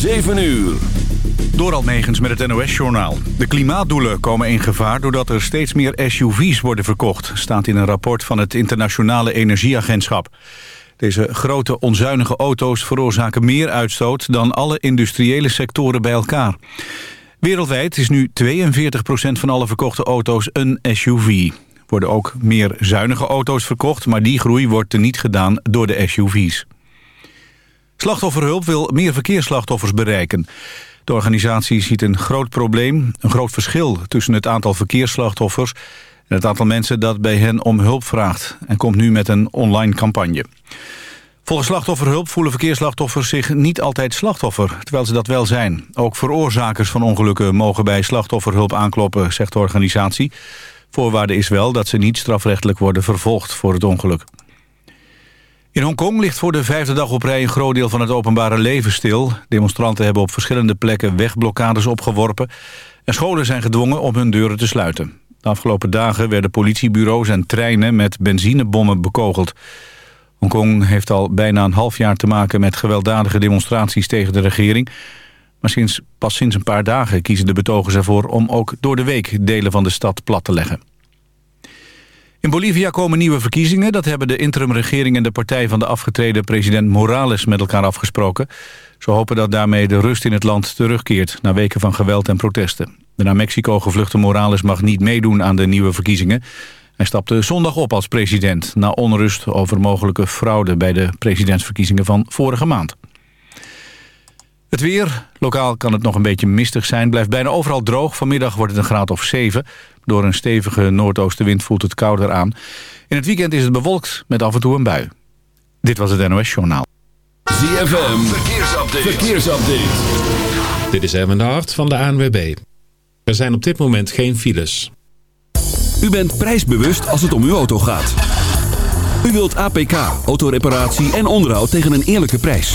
7 uur. Door Almegens met het NOS-journaal. De klimaatdoelen komen in gevaar doordat er steeds meer SUV's worden verkocht... staat in een rapport van het Internationale Energieagentschap. Deze grote onzuinige auto's veroorzaken meer uitstoot... dan alle industriële sectoren bij elkaar. Wereldwijd is nu 42% van alle verkochte auto's een SUV. Worden ook meer zuinige auto's verkocht... maar die groei wordt er niet gedaan door de SUV's. Slachtofferhulp wil meer verkeersslachtoffers bereiken. De organisatie ziet een groot probleem, een groot verschil... tussen het aantal verkeersslachtoffers en het aantal mensen dat bij hen om hulp vraagt... en komt nu met een online campagne. Volgens slachtofferhulp voelen verkeersslachtoffers zich niet altijd slachtoffer... terwijl ze dat wel zijn. Ook veroorzakers van ongelukken mogen bij slachtofferhulp aankloppen, zegt de organisatie. Voorwaarde is wel dat ze niet strafrechtelijk worden vervolgd voor het ongeluk. In Hongkong ligt voor de vijfde dag op rij een groot deel van het openbare leven stil. Demonstranten hebben op verschillende plekken wegblokkades opgeworpen... en scholen zijn gedwongen om hun deuren te sluiten. De afgelopen dagen werden politiebureaus en treinen met benzinebommen bekogeld. Hongkong heeft al bijna een half jaar te maken met gewelddadige demonstraties tegen de regering. Maar sinds, pas sinds een paar dagen kiezen de betogers ervoor om ook door de week delen van de stad plat te leggen. In Bolivia komen nieuwe verkiezingen. Dat hebben de interimregering en de partij van de afgetreden president Morales met elkaar afgesproken. Ze hopen dat daarmee de rust in het land terugkeert na weken van geweld en protesten. De naar Mexico gevluchte Morales mag niet meedoen aan de nieuwe verkiezingen. Hij stapte zondag op als president... na onrust over mogelijke fraude bij de presidentsverkiezingen van vorige maand. Het weer. Lokaal kan het nog een beetje mistig zijn. Blijft bijna overal droog. Vanmiddag wordt het een graad of 7. Door een stevige noordoostenwind voelt het kouder aan. In het weekend is het bewolkt met af en toe een bui. Dit was het NOS Journaal. ZFM. Verkeersupdate. Verkeersupdate. Dit is Erwin de Hart van de ANWB. Er zijn op dit moment geen files. U bent prijsbewust als het om uw auto gaat. U wilt APK, autoreparatie en onderhoud tegen een eerlijke prijs.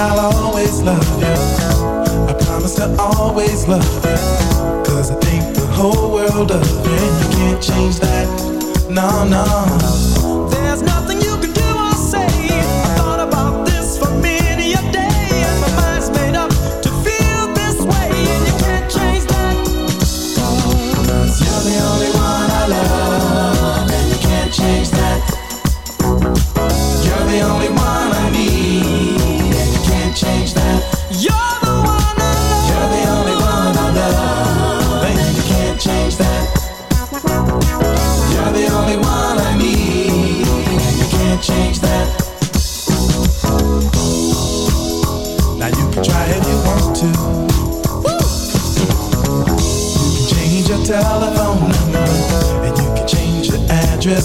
I'll always love you. I promise to always love you. Cause I think the whole world of you. And you can't change that. No, no.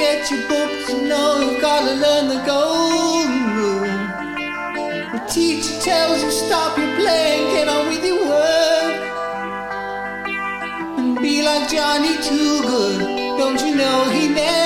Don't your books, you know you've gotta learn the golden rule. The teacher tells you stop your playing, get on with your work. And be like Johnny Too Good. Don't you know he never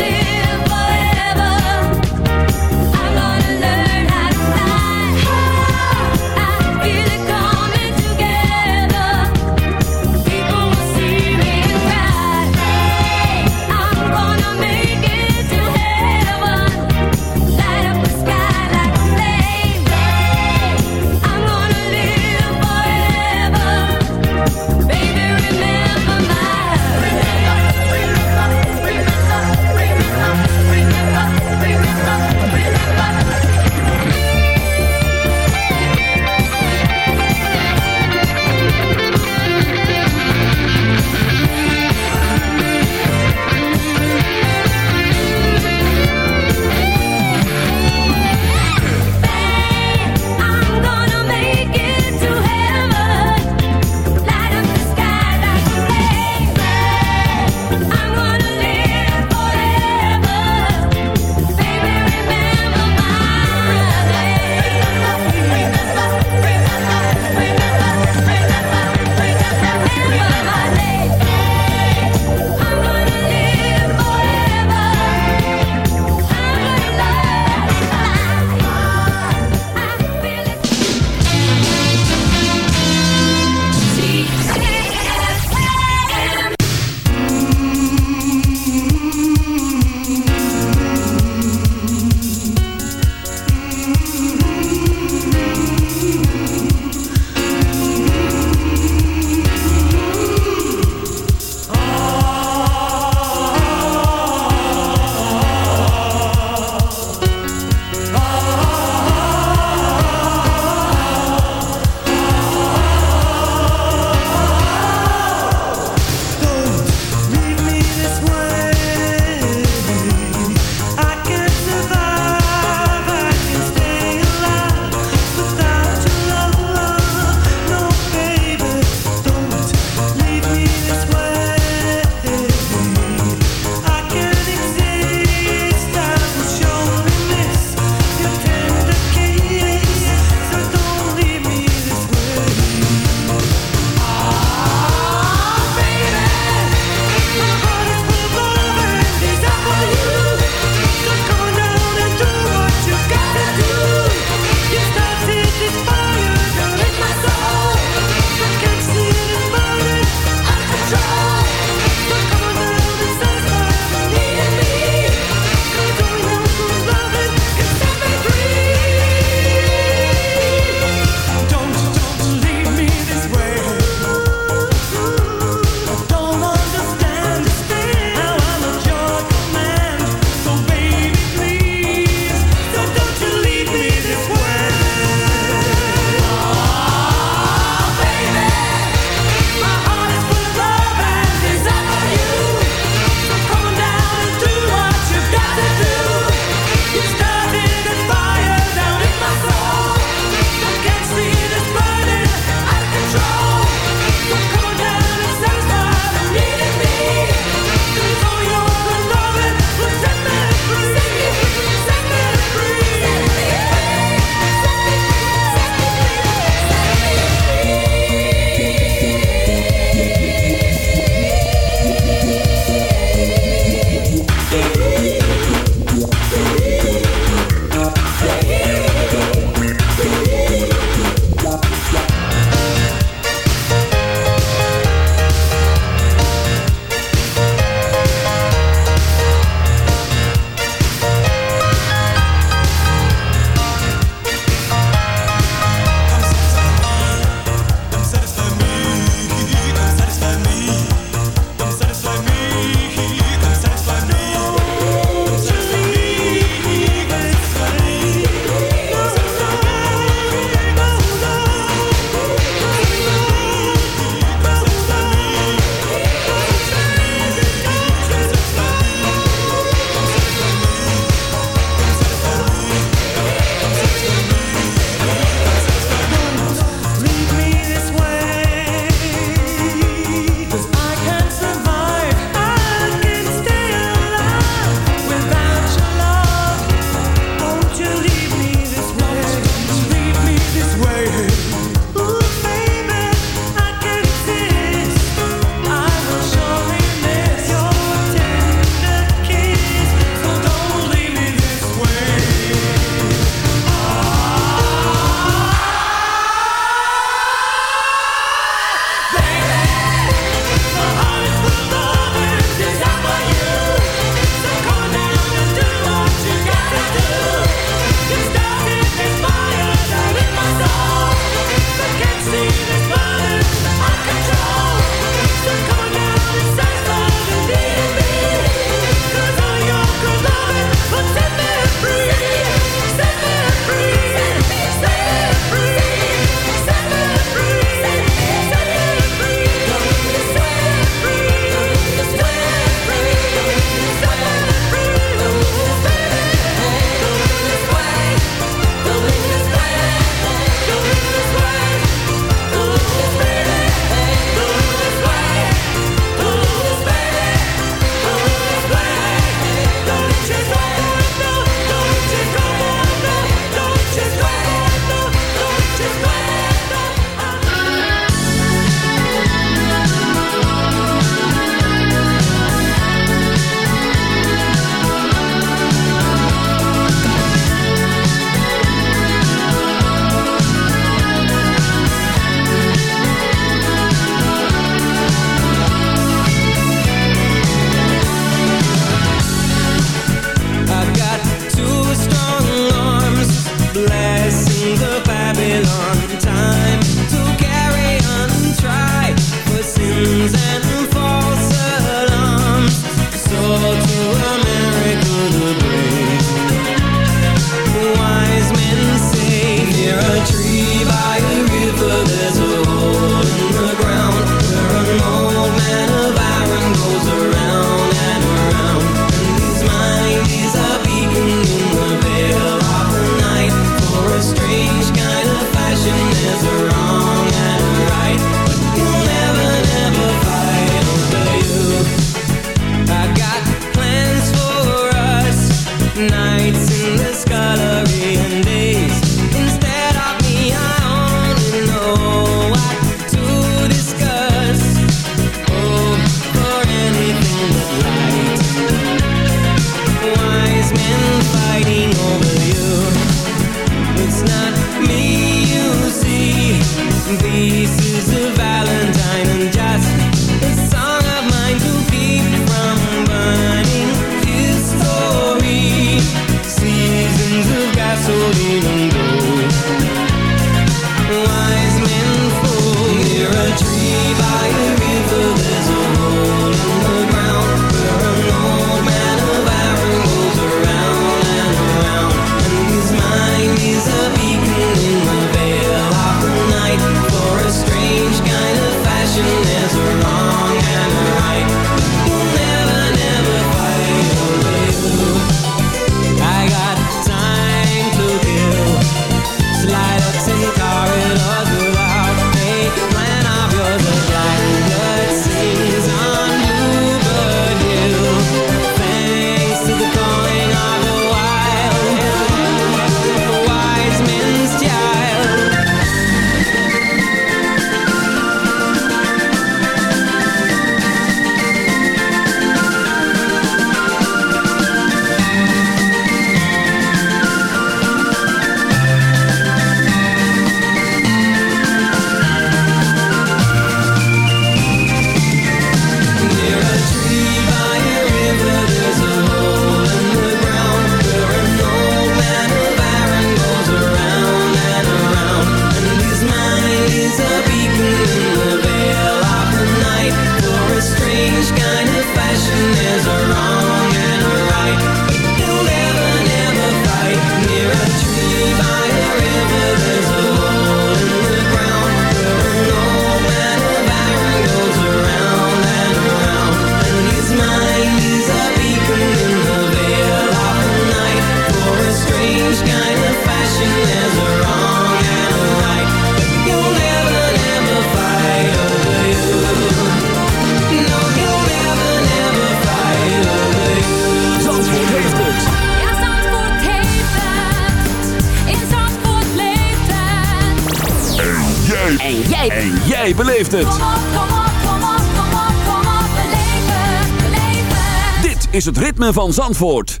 van Zandvoort.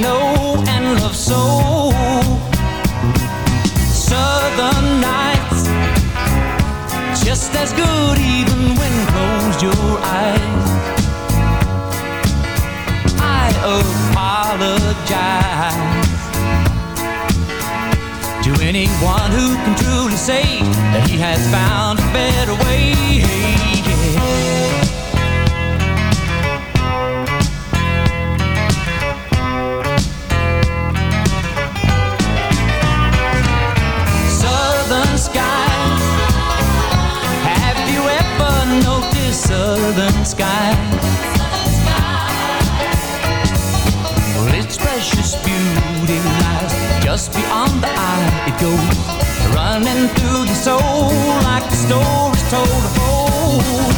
know and love so. Southern nights, just as good even when closed your eyes. I apologize to anyone who can truly say that he has found a better way. go running through the soul like the stories told of old.